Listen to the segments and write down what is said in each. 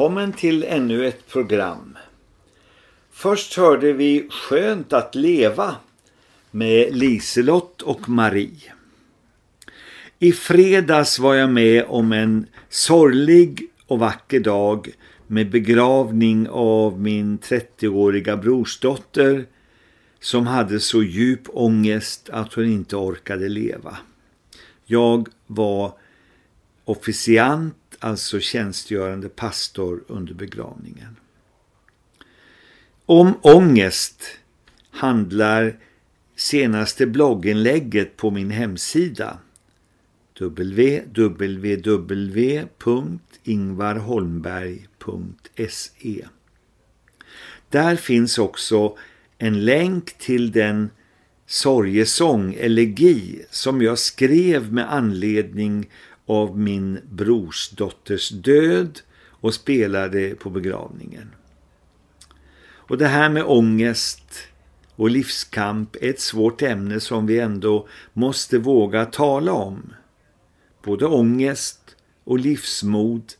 Välkommen till ännu ett program. Först hörde vi Skönt att leva med Liselott och Marie. I fredags var jag med om en sorglig och vacker dag med begravning av min 30-åriga brorsdotter som hade så djup ångest att hon inte orkade leva. Jag var officiant alltså tjänstgörande pastor under begravningen. Om ångest handlar senaste blogginlägget på min hemsida www.ingvarholmberg.se Där finns också en länk till den sorgesång, elegi, som jag skrev med anledning av min brorsdotters död och spelade på begravningen. Och det här med ångest och livskamp är ett svårt ämne som vi ändå måste våga tala om. Både ångest och livsmod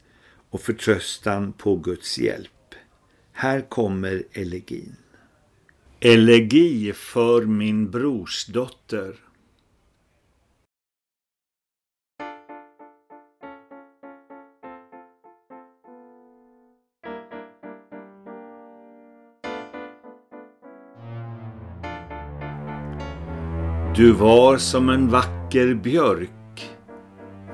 och förtröstan på Guds hjälp. Här kommer elegin. Elegi för min brorsdotter. Du var som en vacker björk,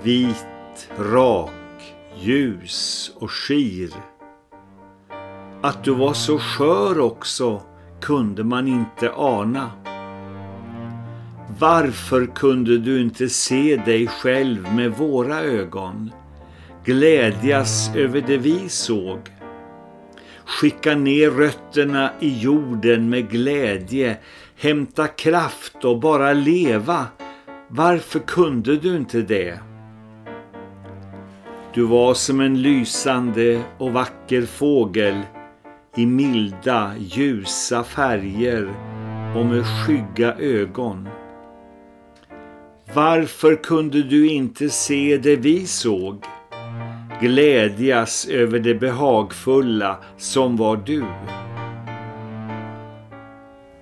vit, rak, ljus och skir. Att du var så skör också kunde man inte ana. Varför kunde du inte se dig själv med våra ögon, glädjas över det vi såg? Skicka ner rötterna i jorden med glädje hämta kraft och bara leva. Varför kunde du inte det? Du var som en lysande och vacker fågel i milda, ljusa färger och med skygga ögon. Varför kunde du inte se det vi såg? Glädjas över det behagfulla som var du.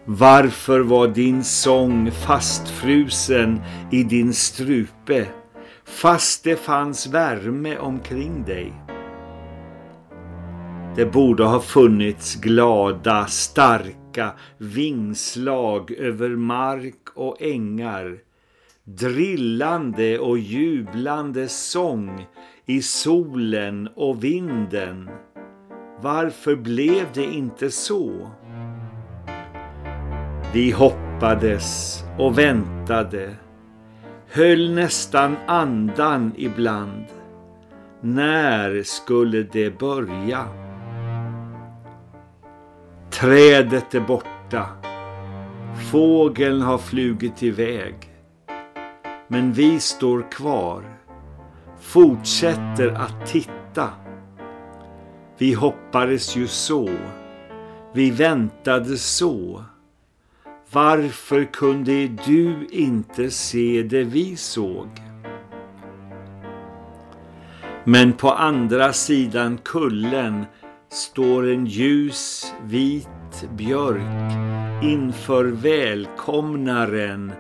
Varför var din sång fastfrusen i din strupe, fast det fanns värme omkring dig? Det borde ha funnits glada, starka vingslag över mark och ängar, drillande och jublande sång i solen och vinden. Varför blev det inte så? Vi hoppades och väntade, höll nästan andan ibland. När skulle det börja? Trädet är borta. Fågeln har flugit iväg. Men vi står kvar. Fortsätter att titta. Vi hoppades ju så. Vi väntade så. Varför kunde du inte se det vi såg? Men på andra sidan kullen står en ljus vit björk inför välkomnaren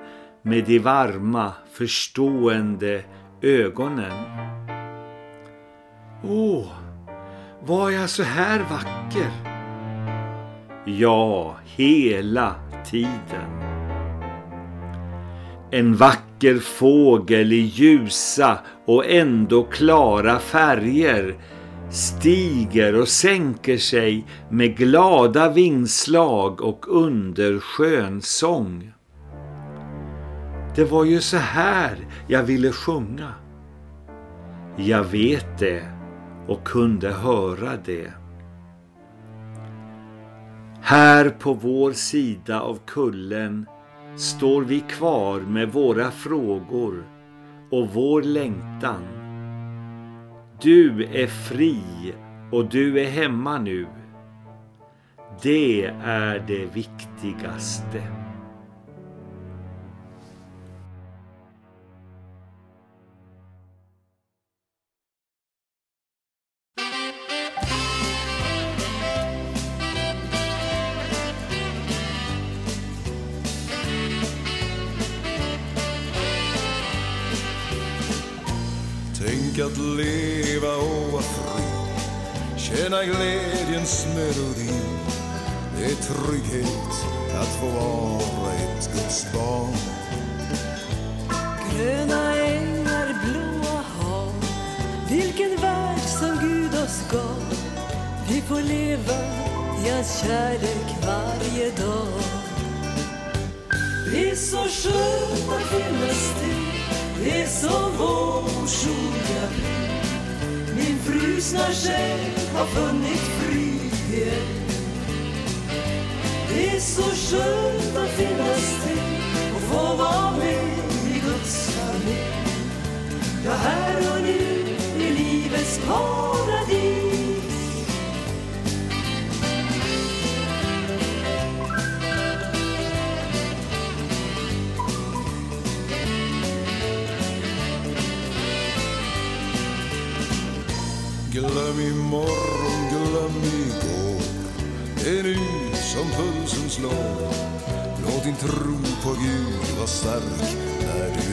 med de varma förstående ögonen. Åh, var jag så här vacker? Ja, hela tiden. En vacker fågel i ljusa och ändå klara färger stiger och sänker sig med glada vingslag och underskön sång. Det var ju så här jag ville sjunga. Jag vet det och kunde höra det. Här på vår sida av kullen står vi kvar med våra frågor och vår längtan. Du är fri och du är hemma nu. Det är det viktigaste.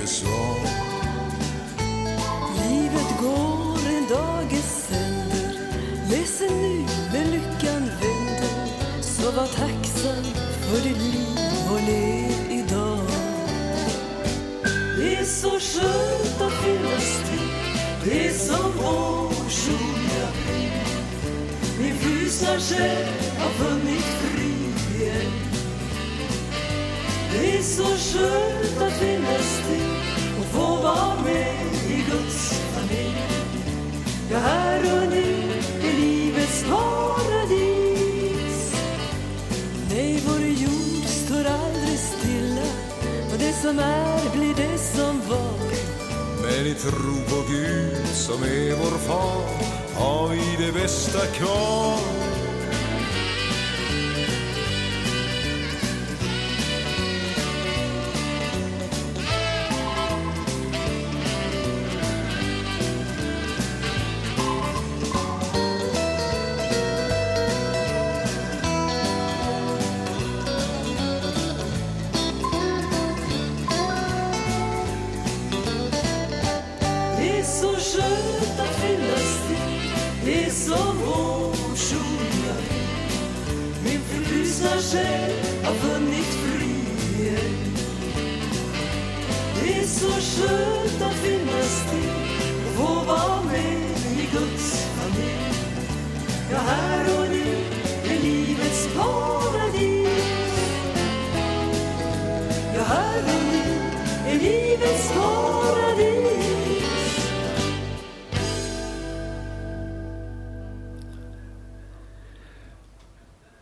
USA. Livet går, en dag är sänder. Ledsen nu, men lyckan vänder. Så var tacksam för ditt liv och lev idag Det är så skönt att finnas till. Det är som vår soliga Min frusna själ har funnit frid det är så skönt att finnas till och få vara med i Guds familj. Ja, här och nu är livets paradis. Nej, vår jord står aldrig stilla och det som är blir det som var. Men i tro på Gud som är vår far har vi det bästa kvar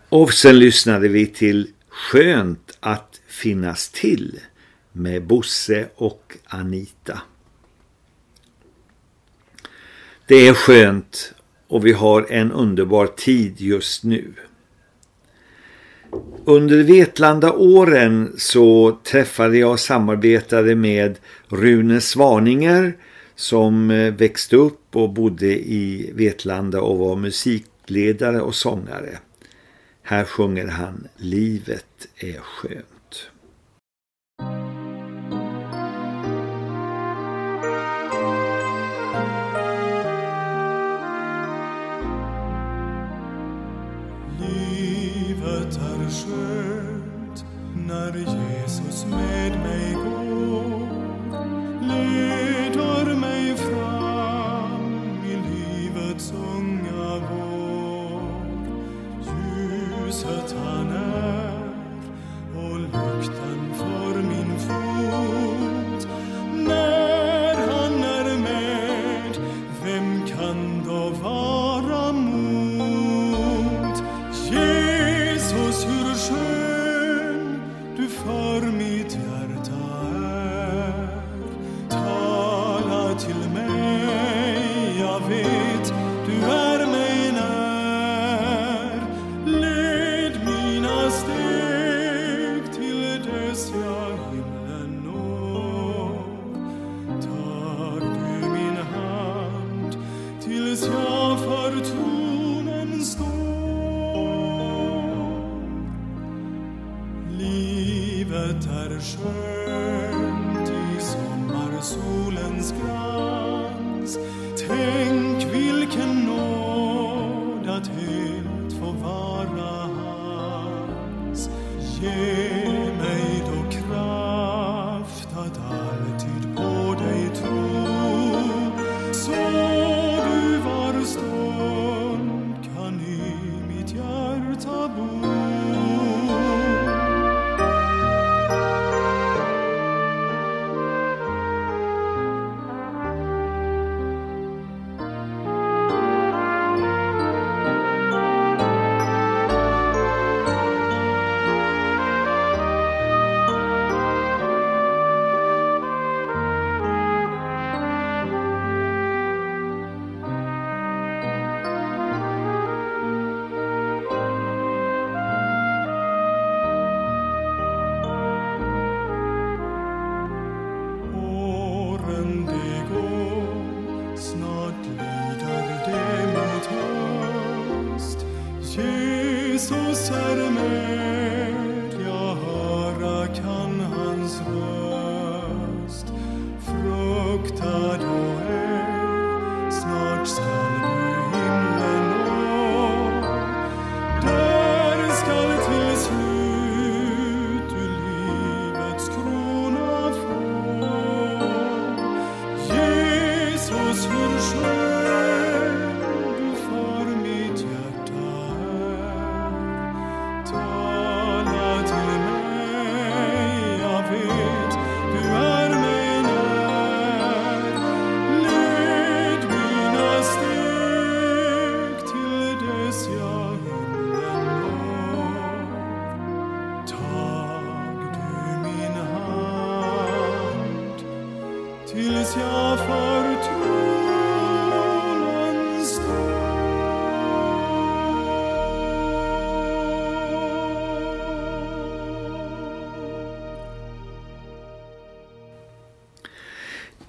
Och sen lyssnade vi till Skönt att finnas till med Bosse och Anita. Det är skönt och vi har en underbar tid just nu. Under Vetlanda-åren så träffade jag och samarbetade med Rune Svaninger som eh, växte upp och bodde i Vetlanda och var musikledare och sångare. Här sjunger han Livet är skönt. Livet är skönt när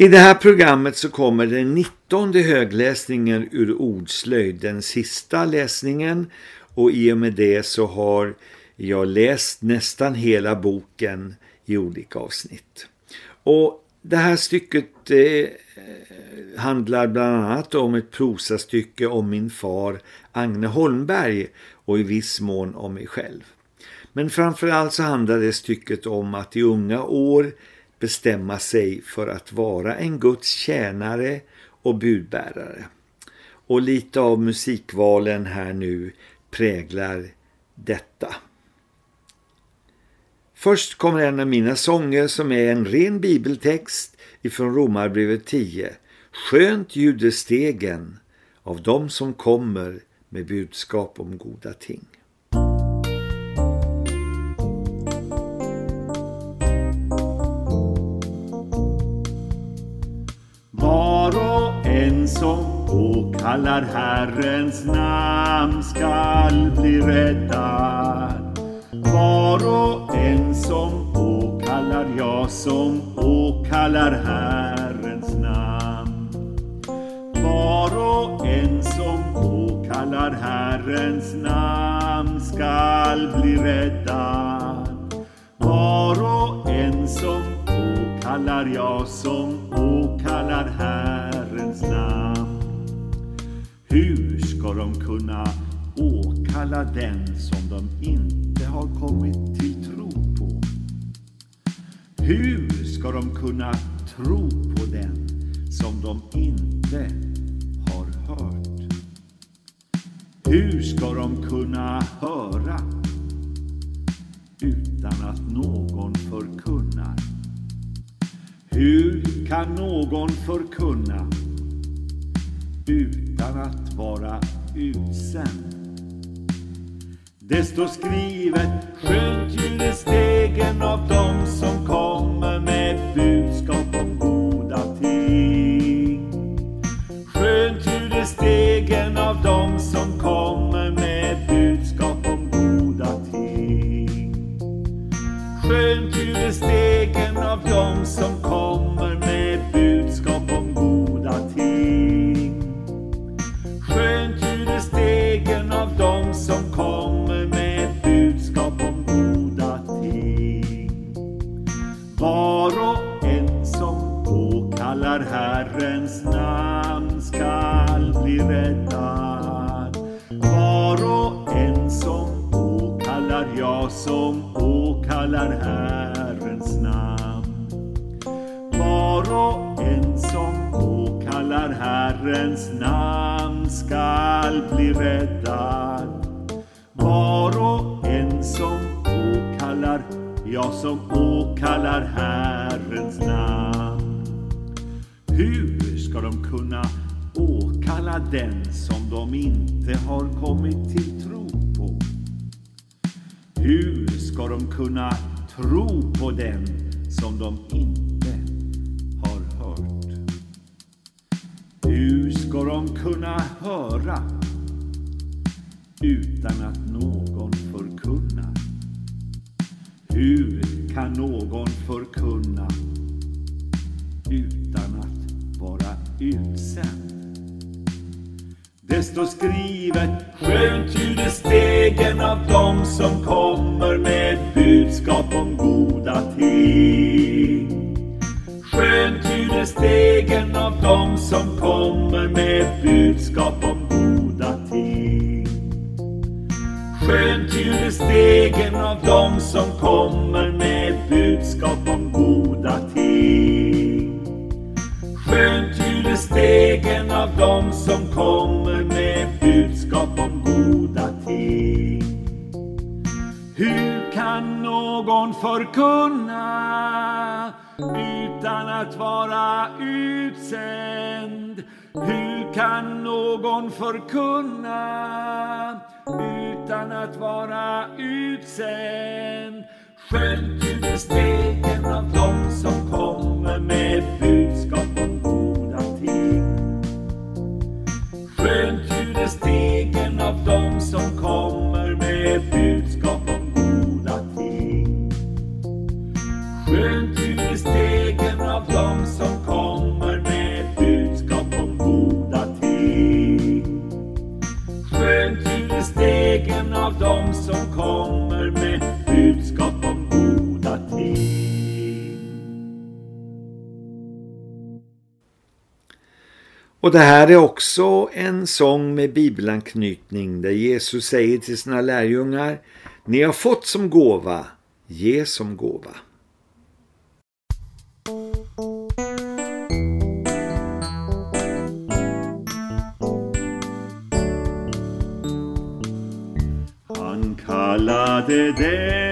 I det här programmet så kommer den 19 högläsningen ur ordslöjd, den sista läsningen och i och med det så har jag läst nästan hela boken i olika avsnitt. Och det här stycket eh, handlar bland annat om ett prosastycke om min far Agne Holmberg och i viss mån om mig själv. Men framförallt så handlar det stycket om att i unga år bestämma sig för att vara en Guds tjänare och budbärare. Och lite av musikvalen här nu präglar detta. Först kommer en av mina sånger som är en ren bibeltext ifrån Romarbrevet 10. Skönt judestegen av dem som kommer med budskap om goda ting. Som åkallar Herrens namn skall bli räddad. Var och en som åkallar, ja som åkallar Herrens namn. Var och en som åkallar Herrens namn skall bli räddad. Var och en som åkallar, ja som åkallar Herrens namn. Hur ska de kunna åkalla den som de inte har kommit till tro på? Hur ska de kunna tro på den som de inte har hört? Hur ska de kunna höra utan att någon förkunnar? Hur kan någon förkunna utan att vara utsänd? Det står skrivet, skönt ljuder stegen av dem som kommer med budskap om goda ting. Skönt ljuder stegen av dem som kommer med budskap om goda ting. Skönt ljuder stegen av dem som som åkallar Herrens namn. Var och en som åkallar Herrens namn skall bli räddad. Var och en som åkallar, ja som åkallar Herrens namn. Hur ska de kunna åkalla den som de inte har kommit till tro på? Hur ska de kunna tro på den som de inte har hört? Hur ska de kunna höra utan att någon förkunnar? Hur kan någon förkunna utan att vara utsänd? Det står skrivet, skönt ljuder stegen av dem som kommer med budskap om goda ting. Skönt ljuder stegen av dem som kommer med budskap om goda ting. Skönt ljuder stegen av dem som kommer med budskap om goda ting. Skönt stegen av dem som kommer med budskap om goda ting. Hur kan någon förkunna utan att vara utsänd? Hur kan någon förkunna utan att vara utsänd? Skönt ljuder stegen av dem som kommer med budskap om skönt hur det stegen av dem som kommer med budskap om goda ting. Skönt hur det stegen av dem som kommer med budskap om goda ting. Skönt hur det stegen av dem som kommer med Och det här är också en sång med bibelanknytning där Jesus säger till sina lärjungar Ni har fått som gåva, ge som gåva. Han kallade det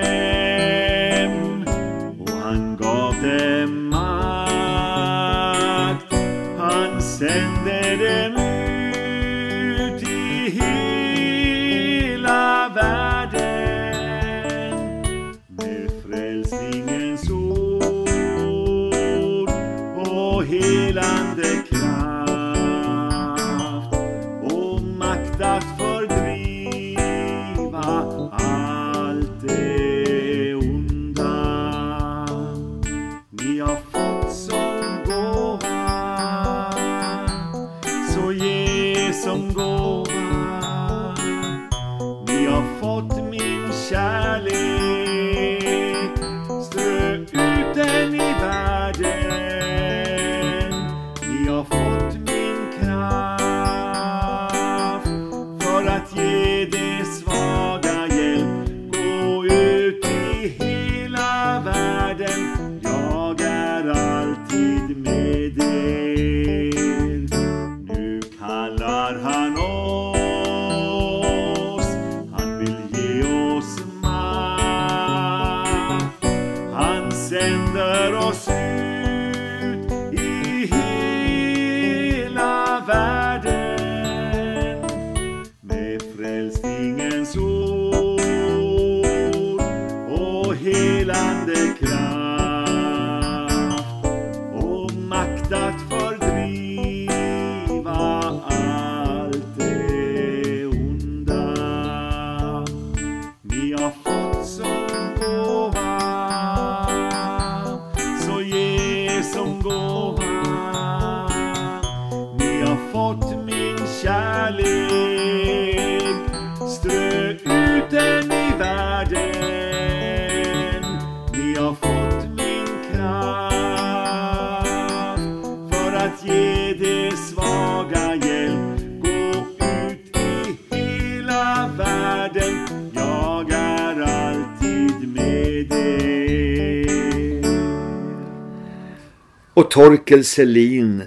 Torkel Selin,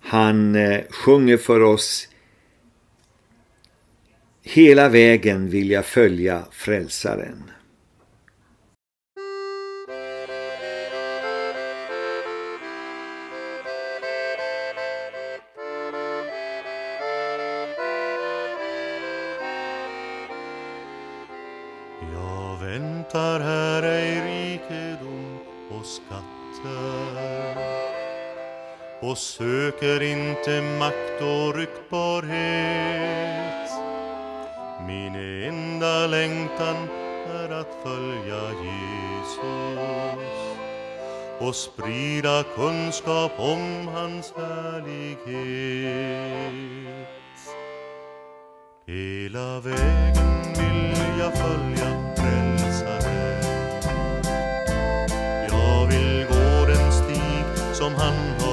han eh, sjunger för oss Hela vägen vill jag följa frälsaren. söker inte makt och ryktbarhet. Min enda längtan är att följa Jesus och sprida kunskap om hans härlighet. Hela vägen vill jag följa Frälsaren. Jag vill gå den stig som han har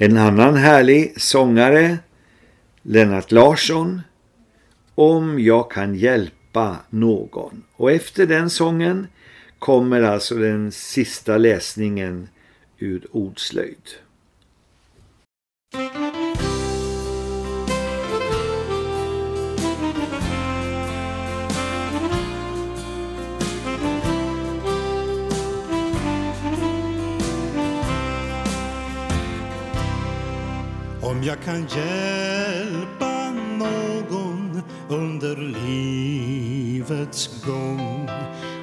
En annan härlig sångare, Lennart Larsson, Om jag kan hjälpa någon. Och efter den sången kommer alltså den sista läsningen ur ordslöjd. Om jag kan hjälpa någon under livets gång.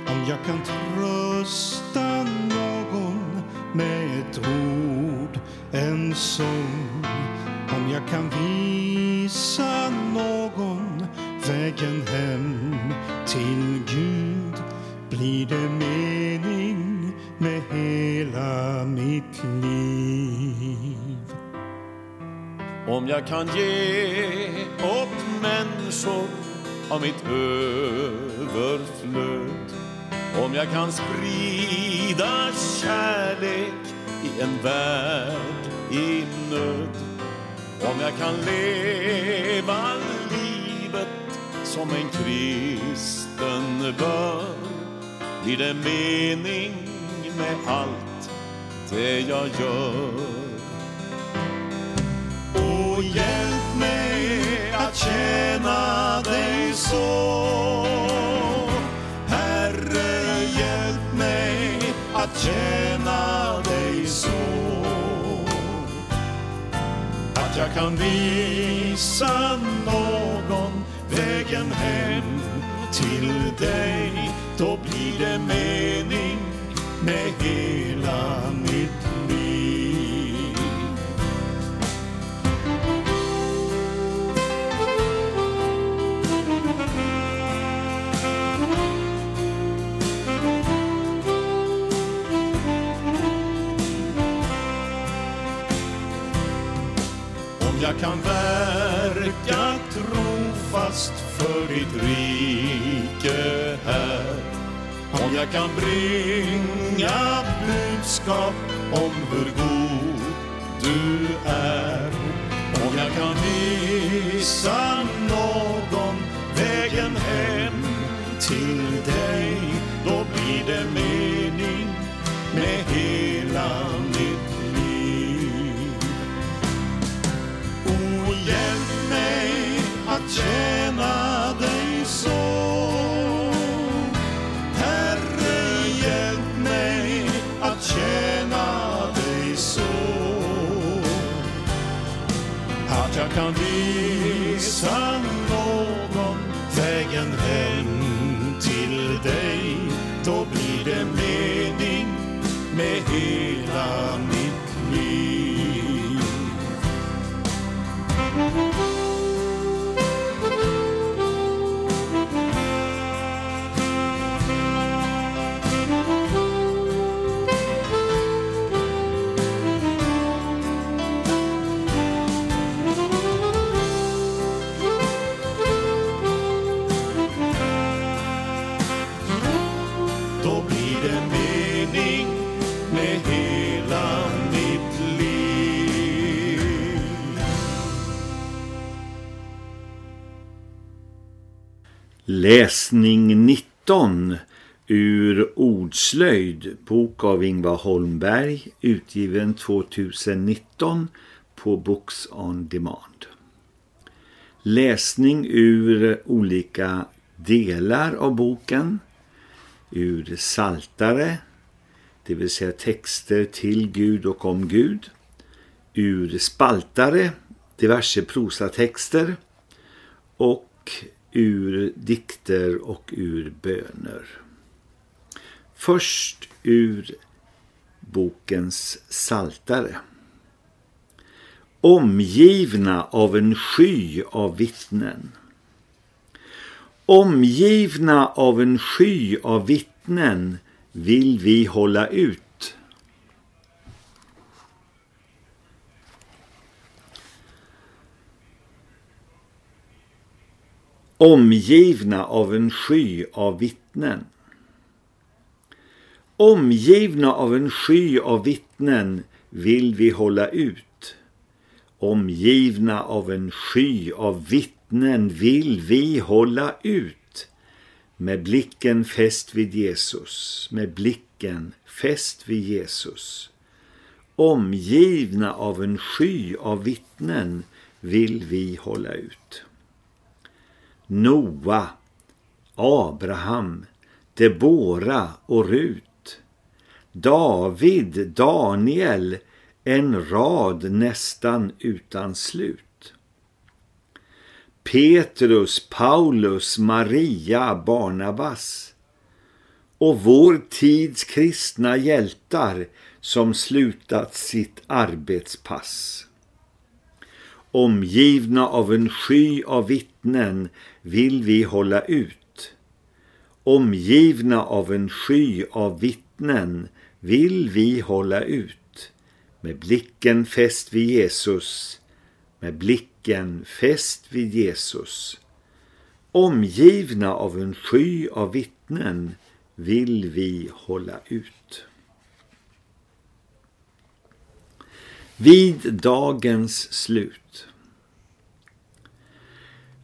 Om jag kan trösta någon med ett ord, en sång. Om jag kan visa någon vägen hem till Gud blir det mening med hela mitt liv. Om jag kan ge åt människor av mitt överflöd. Om jag kan sprida kärlek i en värld i nöd. Om jag kan leva livet som en kristen bör. Blir det mening med allt det jag gör? Och hjälp mig att tjäna dig så. Herre, hjälp mig att tjäna dig så. Att jag kan visa någon vägen hem till dig. Då blir det mening med hela kan verka trofast för ditt rike här. Om jag kan bringa budskap om hur god du är. Om jag kan visa någon vägen hem till dig Då blir det mer tjäna dig så Herre, hjälp mig att tjäna dig så Att jag kan visa någon vägen hem till dig. Läsning 19 ur Ordslöjd, bok av Ingvar Holmberg, utgiven 2019 på Books on Demand. Läsning ur olika delar av boken, ur saltare, det vill säga texter till Gud och om Gud, ur spaltare, diverse prosatexter och ur dikter och ur böner. Först ur bokens saltare. Omgivna av en sky av vittnen. Omgivna av en sky av vittnen vill vi hålla ut. Omgivna av en sky av vittnen. Omgivna av en sky av vittnen vill vi hålla ut. Omgivna av en sky av vittnen vill vi hålla ut. Med blicken fäst vid Jesus, med blicken fäst vid Jesus. Omgivna av en sky av vittnen vill vi hålla ut. Noa, Abraham, Debora och Rut, David, Daniel, en rad nästan utan slut. Petrus, Paulus, Maria, Barnabas och vår tids kristna hjältar som slutat sitt arbetspass. Omgivna av en sky av vittnen vill vi hålla ut. Omgivna av en sky av vittnen vill vi hålla ut. Med blicken fäst vid Jesus, med blicken fäst vid Jesus. Omgivna av en sky av vittnen vill vi hålla ut. Vid dagens slut.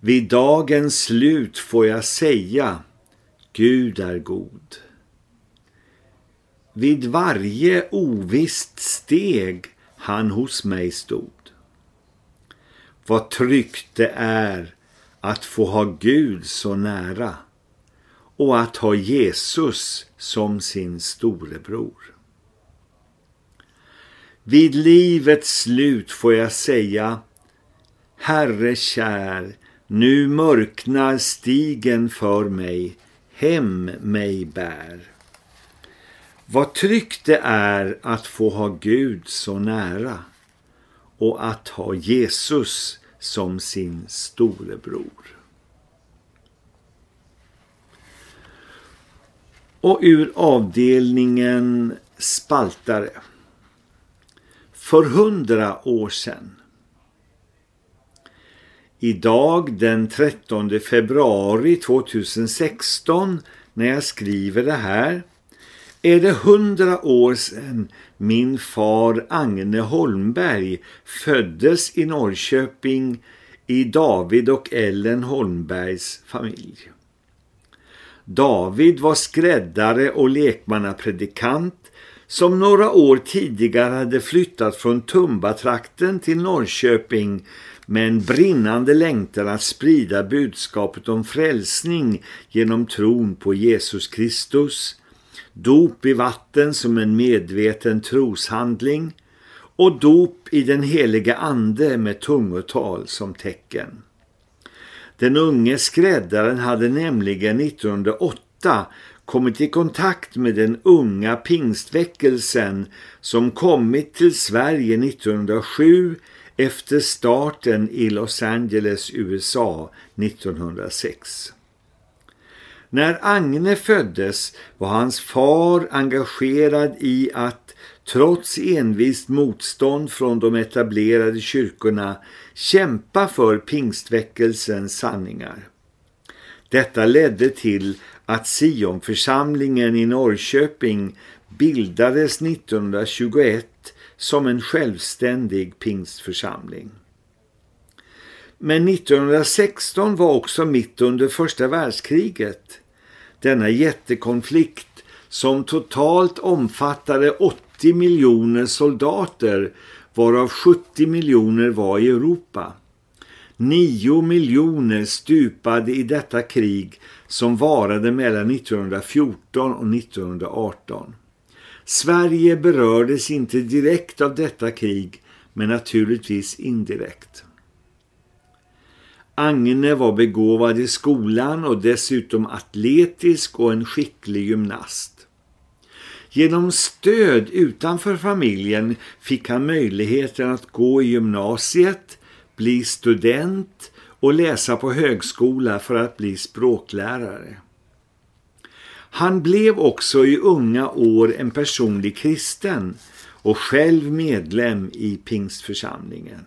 Vid dagens slut får jag säga Gud är god. Vid varje ovist steg han hos mig stod. Vad tryggt det är att få ha Gud så nära och att ha Jesus som sin storebror. Vid livets slut får jag säga Herre kär, nu mörknar stigen för mig, hem mig bär. Vad tryggt det är att få ha Gud så nära och att ha Jesus som sin storebror. Och ur avdelningen spaltare. För hundra år sedan. Idag den 13 februari 2016 när jag skriver det här är det hundra år sedan min far Agne Holmberg föddes i Norrköping i David och Ellen Holmbergs familj. David var skräddare och lekmannapredikant som några år tidigare hade flyttat från Tumbatrakten till Norrköping med en brinnande längtan att sprida budskapet om frälsning genom tron på Jesus Kristus, dop i vatten som en medveten troshandling och dop i den heliga ande med tungotal som tecken. Den unge skräddaren hade nämligen 1908 kommit i kontakt med den unga pingstväckelsen som kommit till Sverige 1907 efter starten i Los Angeles, USA 1906. När Agne föddes var hans far engagerad i att, trots envist motstånd från de etablerade kyrkorna, kämpa för pingstväckelsens sanningar. Detta ledde till att Sionförsamlingen i Norrköping bildades 1921 som en självständig pingstförsamling. Men 1916 var också mitt under första världskriget. Denna jättekonflikt som totalt omfattade 80 miljoner soldater varav 70 miljoner var i Europa. 9 miljoner stupade i detta krig som varade mellan 1914 och 1918. Sverige berördes inte direkt av detta krig men naturligtvis indirekt. Agne var begåvad i skolan och dessutom atletisk och en skicklig gymnast. Genom stöd utanför familjen fick han möjligheten att gå i gymnasiet, bli student och läsa på högskola för att bli språklärare. Han blev också i unga år en personlig kristen och själv medlem i pingstförsamlingen.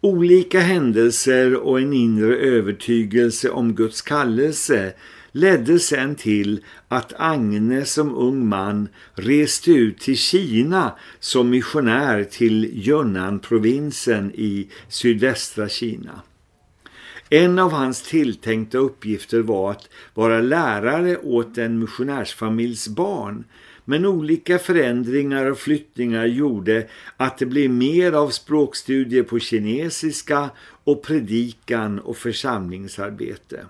Olika händelser och en inre övertygelse om Guds kallelse ledde sen till att Agne som ung man reste ut till Kina som missionär till Yunnan-provinsen i sydvästra Kina. En av hans tilltänkta uppgifter var att vara lärare åt en missionärsfamiljs barn men olika förändringar och flyttningar gjorde att det blev mer av språkstudier på kinesiska och predikan och församlingsarbete.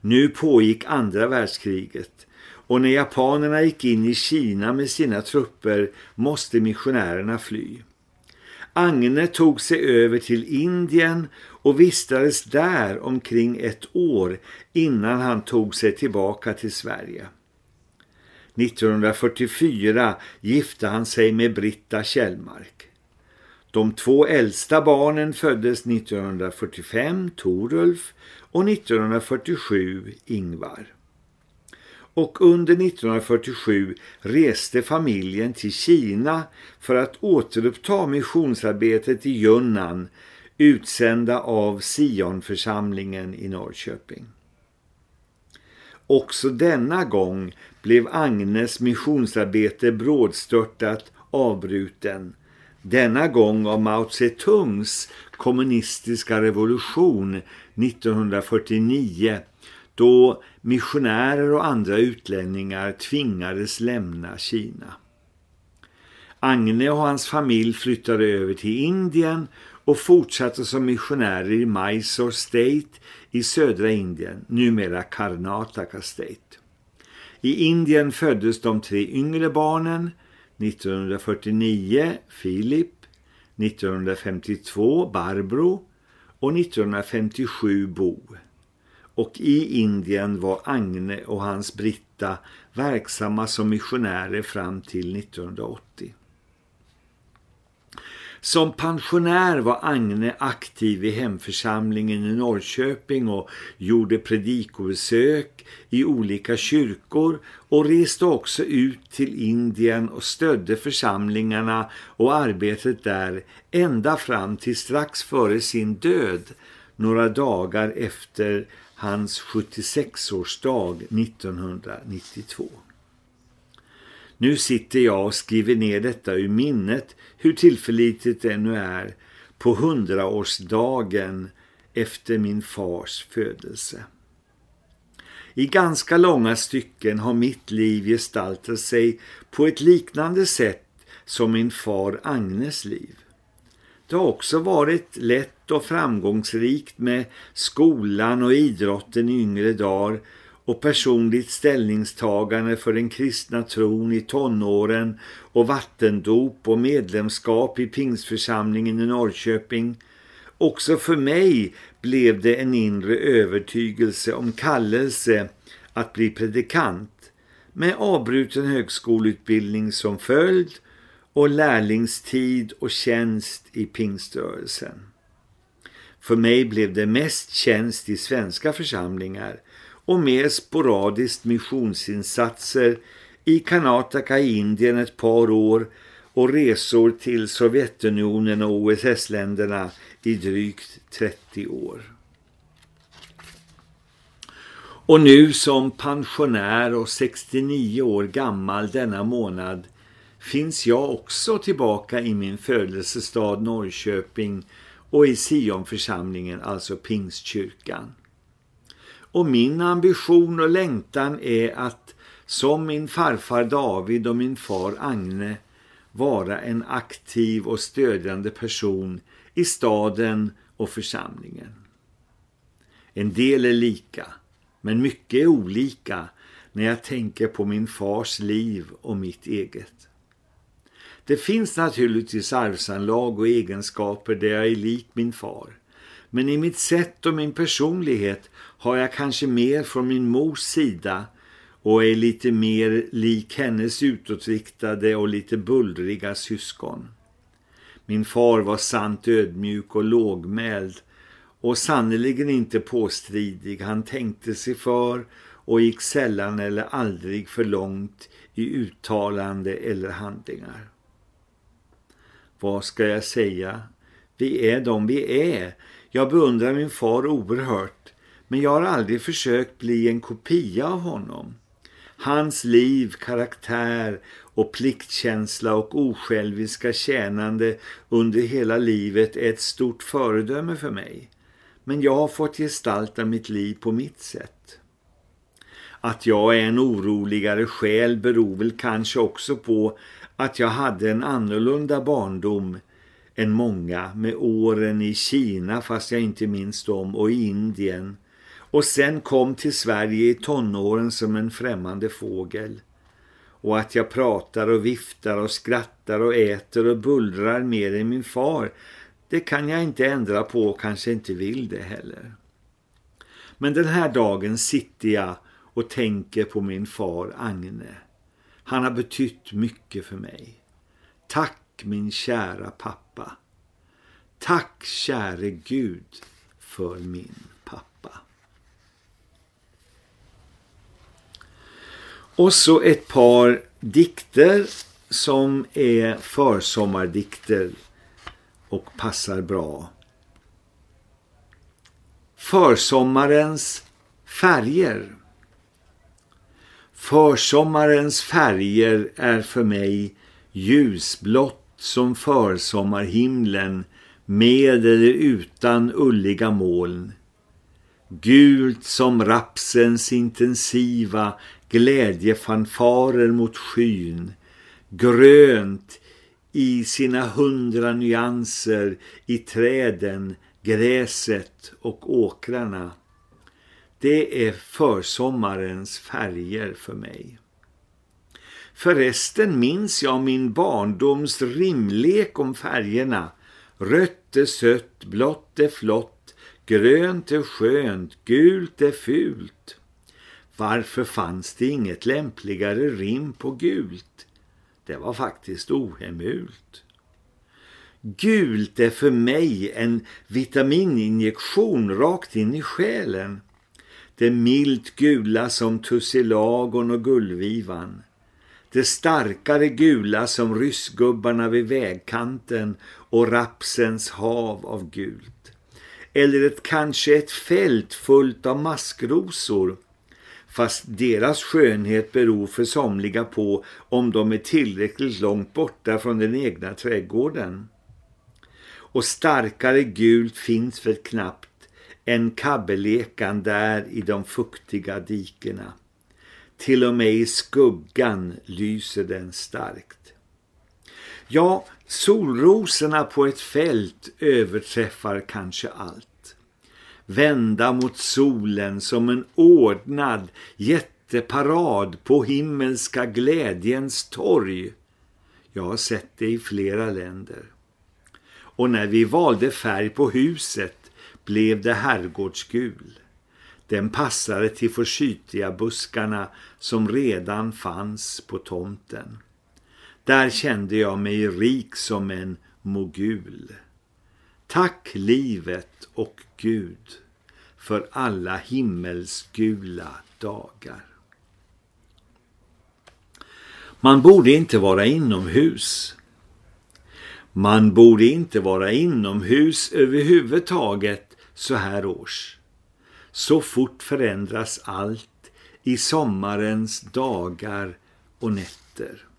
Nu pågick andra världskriget och när japanerna gick in i Kina med sina trupper måste missionärerna fly. Agne tog sig över till Indien och vistades där omkring ett år innan han tog sig tillbaka till Sverige. 1944 gifte han sig med Britta Kjellmark. De två äldsta barnen föddes 1945, Torulf, och 1947, Ingvar. Och under 1947 reste familjen till Kina för att återuppta missionsarbetet i Yunnan utsända av Sionförsamlingen i Norrköping. Också denna gång blev Agnes missionsarbete brådstörtat avbruten. Denna gång av Mao Zedongs kommunistiska revolution 1949 då missionärer och andra utlänningar tvingades lämna Kina. Agne och hans familj flyttade över till Indien och fortsatte som missionärer i Mysore State i södra Indien, numera Karnataka State. I Indien föddes de tre yngre barnen 1949 Filip, 1952 Barbro och 1957 Bo. Och i Indien var Agne och hans Britta verksamma som missionärer fram till 1980. Som pensionär var Agne aktiv i hemförsamlingen i Norrköping och gjorde predikobesök i olika kyrkor och reste också ut till Indien och stödde församlingarna och arbetet där ända fram till strax före sin död, några dagar efter hans 76-årsdag 1992. Nu sitter jag och skriver ner detta ur minnet, hur tillförlitligt det nu är, på hundraårsdagen efter min fars födelse. I ganska långa stycken har mitt liv gestaltat sig på ett liknande sätt som min far Agnes liv. Det har också varit lätt och framgångsrikt med skolan och idrotten i yngre dagar och personligt ställningstagande för den kristna tron i tonåren och vattendop och medlemskap i Pingsförsamlingen i Norrköping Också för mig blev det en inre övertygelse om kallelse att bli predikant med avbruten högskoleutbildning som följd och lärlingstid och tjänst i pingströrelsen. För mig blev det mest tjänst i svenska församlingar och mer sporadiskt missionsinsatser i Karnataka i Indien ett par år och resor till Sovjetunionen och OSS-länderna i drygt 30 år. Och nu som pensionär och 69 år gammal denna månad finns jag också tillbaka i min födelsestad Norrköping och i Sionförsamlingen, alltså Pingstkyrkan. Och min ambition och längtan är att som min farfar David och min far Agne vara en aktiv och stödjande person i staden och församlingen. En del är lika, men mycket är olika när jag tänker på min fars liv och mitt eget. Det finns naturligtvis arvsanlag och egenskaper där jag är lik min far. Men i mitt sätt och min personlighet har jag kanske mer från min mors sida och är lite mer lik hennes utåtriktade och lite bullriga syskon. Min far var sant ödmjuk och lågmäld och sannoliken inte påstridig. Han tänkte sig för och gick sällan eller aldrig för långt i uttalande eller handlingar. Vad ska jag säga? Vi är de vi är. Jag beundrar min far oerhört, men jag har aldrig försökt bli en kopia av honom. Hans liv, karaktär och pliktkänsla och osjälviska tjänande under hela livet är ett stort föredöme för mig. Men jag har fått gestalta mitt liv på mitt sätt. Att jag är en oroligare själ beror väl kanske också på att jag hade en annorlunda barndom än många med åren i Kina fast jag inte minns dem och i Indien och sen kom till Sverige i tonåren som en främmande fågel och att jag pratar och viftar och skrattar och äter och bullrar mer än min far det kan jag inte ändra på och kanske inte vill det heller. Men den här dagen sitter jag och tänker på min far Agne. Han har betytt mycket för mig. Tack min kära pappa. Tack käre Gud för min pappa. Och så ett par dikter som är försommardikter och passar bra. Försommarens färger. Försommarens färger är för mig ljusblått som försommarhimlen med eller utan ulliga moln. Gult som rapsens intensiva glädjefanfarer mot skyn. Grönt i sina hundra nyanser i träden, gräset och åkrarna. Det är försommarens färger för mig. Förresten minns jag min barndoms rimlek om färgerna. Rött är sött, blått är flott, grönt är skönt, gult är fult. Varför fanns det inget lämpligare rim på gult? Det var faktiskt ohemult. Gult är för mig en vitamininjektion rakt in i själen. Det milt gula som tussilagon och gullvivan. Det starkare gula som ryssgubbarna vid vägkanten och rapsens hav av gult. Eller ett, kanske ett fält fullt av maskrosor fast deras skönhet beror för somliga på om de är tillräckligt långt borta från den egna trädgården. Och starkare gult finns väl knappt än kabbelekan där i de fuktiga dikerna. Till och med i skuggan lyser den starkt. Ja, solrosorna på ett fält överträffar kanske allt vända mot solen som en ordnad jätteparad på himmelska glädjens torg. Jag har sett det i flera länder. och när vi valde färg på huset blev det herrgårdsgul. Den passade till försytiga buskarna som redan fanns på tomten. Där kände jag mig rik som en mogul. Tack livet och Gud för alla himmelsgula dagar. Man borde inte vara inomhus. Man borde inte vara inomhus överhuvudtaget så här års. Så fort förändras allt i sommarens dagar och nätter.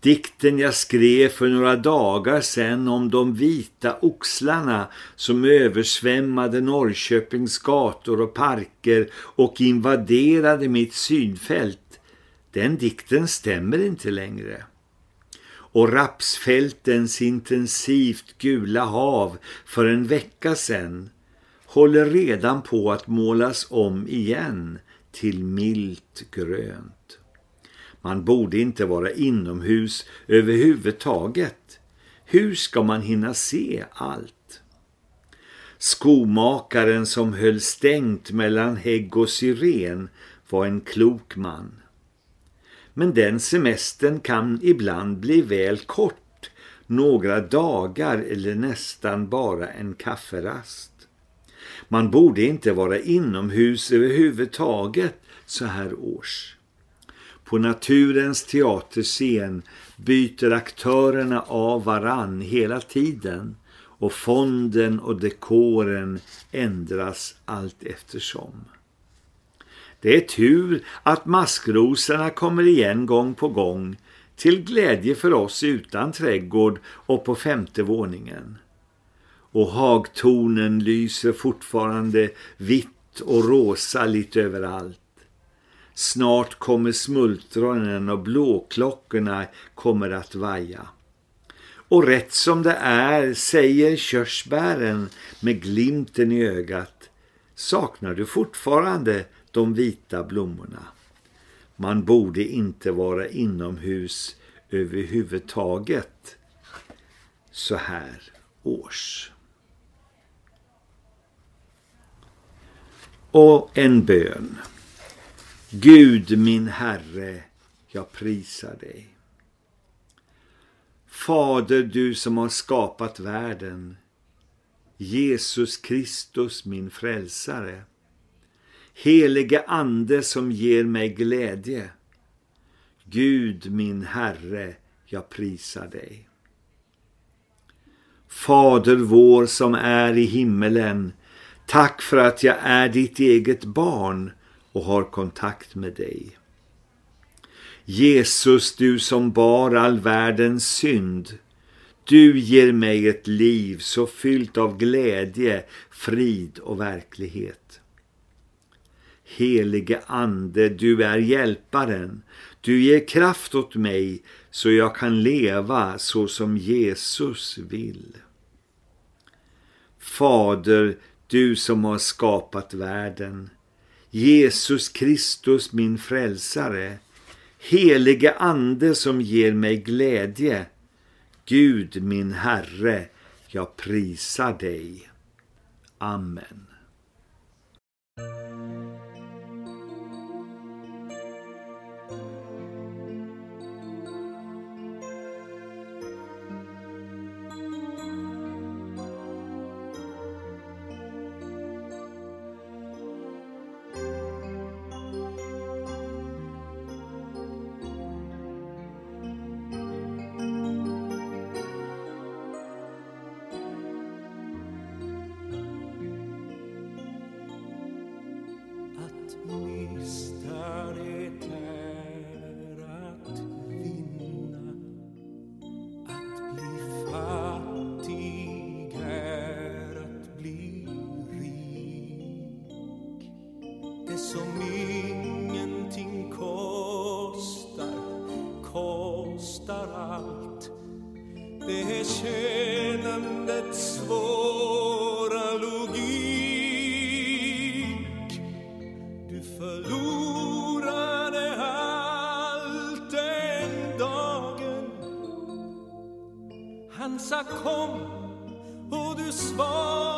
Dikten jag skrev för några dagar sedan om de vita oxlarna som översvämmade Norrköpings gator och parker och invaderade mitt synfält, den dikten stämmer inte längre. Och rapsfältens intensivt gula hav för en vecka sedan håller redan på att målas om igen till milt grönt. Man borde inte vara inomhus överhuvudtaget. Hur ska man hinna se allt? Skomakaren som höll stängt mellan hägg och syren var en klok man. Men den semestern kan ibland bli väl kort, några dagar eller nästan bara en kafferast. Man borde inte vara inomhus överhuvudtaget så här års. På naturens teaterscen byter aktörerna av varann hela tiden och fonden och dekoren ändras allt eftersom. Det är tur att maskrosorna kommer igen gång på gång till glädje för oss utan trädgård och på femte våningen. Och hagtonen lyser fortfarande vitt och rosa lite överallt. Snart kommer smultronen och blåklockorna kommer att vaja. Och rätt som det är säger körsbären med glimten i ögat. Saknar du fortfarande de vita blommorna? Man borde inte vara inomhus överhuvudtaget så här års. Och en bön. Gud min Herre, jag prisar dig. Fader, du som har skapat världen, Jesus Kristus min frälsare, helige ande som ger mig glädje. Gud min Herre, jag prisar dig. Fader vår som är i himmelen, tack för att jag är ditt eget barn och har kontakt med dig. Jesus, du som bar all världens synd, du ger mig ett liv så fyllt av glädje, frid och verklighet. Helige ande, du är hjälparen. Du ger kraft åt mig så jag kan leva så som Jesus vill. Fader, du som har skapat världen, Jesus Kristus min frälsare, helige ande som ger mig glädje, Gud min Herre, jag prisar dig. Amen. for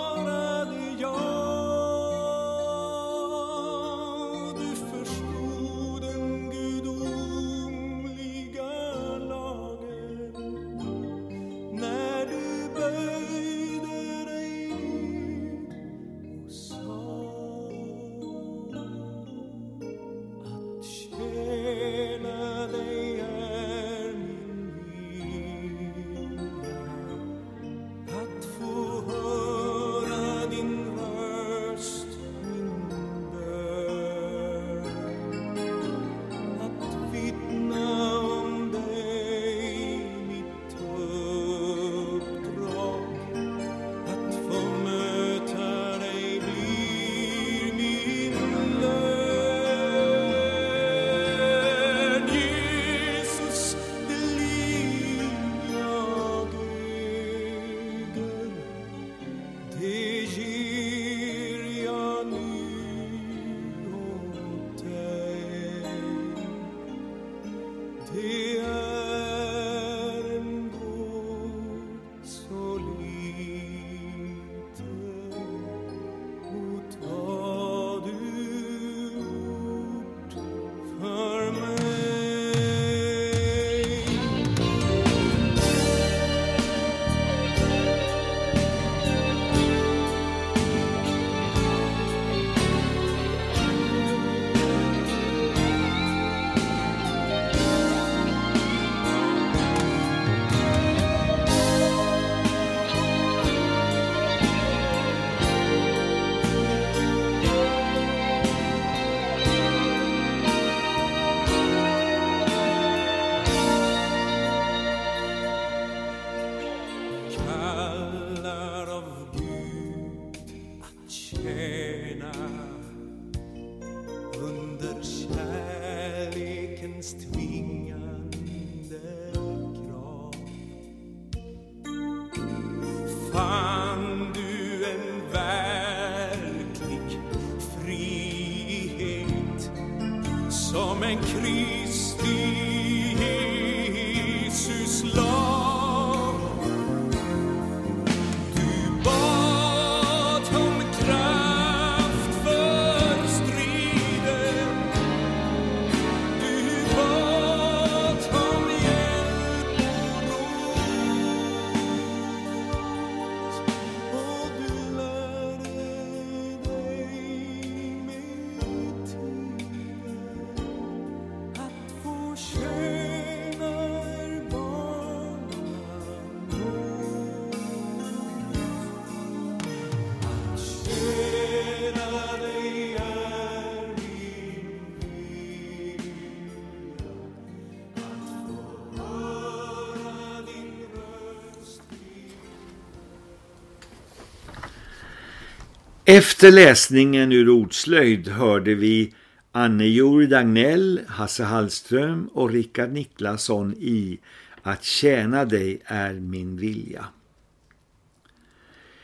Efter läsningen ur ordslöjd hörde vi Anne-Jor Dagnell, Hasse Hallström och Rickard Niklasson i Att tjäna dig är min vilja.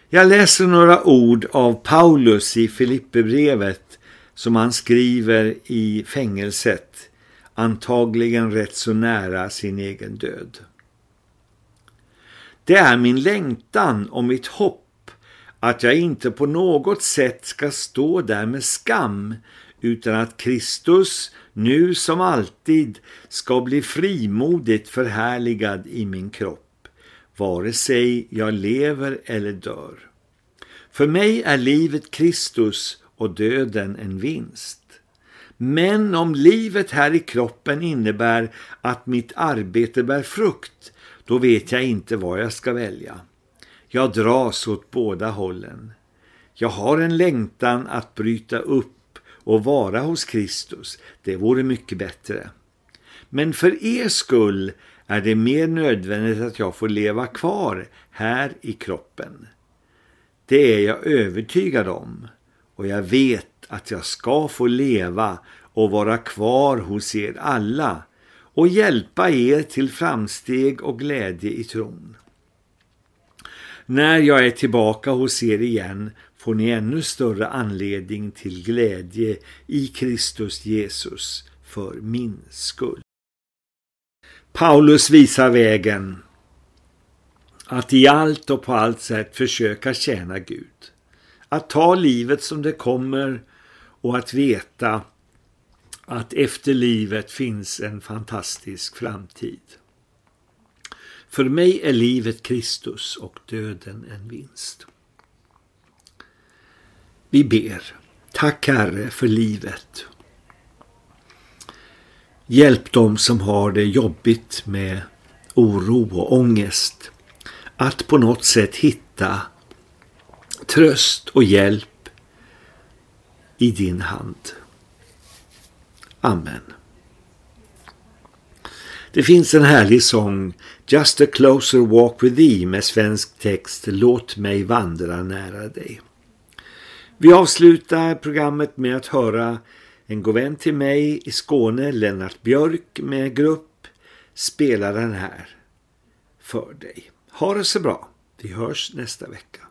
Jag läser några ord av Paulus i Filipperbrevet som han skriver i fängelset, antagligen rätt så nära sin egen död. Det är min längtan och mitt hopp att jag inte på något sätt ska stå där med skam utan att Kristus nu som alltid ska bli frimodigt förhärligad i min kropp, vare sig jag lever eller dör. För mig är livet Kristus och döden en vinst. Men om livet här i kroppen innebär att mitt arbete bär frukt, då vet jag inte vad jag ska välja. Jag dras åt båda hållen. Jag har en längtan att bryta upp och vara hos Kristus. Det vore mycket bättre. Men för er skull är det mer nödvändigt att jag får leva kvar här i kroppen. Det är jag övertygad om och jag vet att jag ska få leva och vara kvar hos er alla och hjälpa er till framsteg och glädje i tron. När jag är tillbaka hos er igen får ni ännu större anledning till glädje i Kristus Jesus för min skull. Paulus visar vägen att i allt och på allt sätt försöka tjäna Gud. Att ta livet som det kommer och att veta att efter livet finns en fantastisk framtid. För mig är livet Kristus och döden en vinst. Vi ber. Tack Herre för livet. Hjälp dem som har det jobbigt med oro och ångest att på något sätt hitta tröst och hjälp i din hand. Amen. Det finns en härlig sång Just a closer walk with thee med svensk text Låt mig vandra nära dig. Vi avslutar programmet med att höra en god vän till mig i Skåne, Lennart Björk med grupp, spelar den här för dig. Ha det så bra. Vi hörs nästa vecka.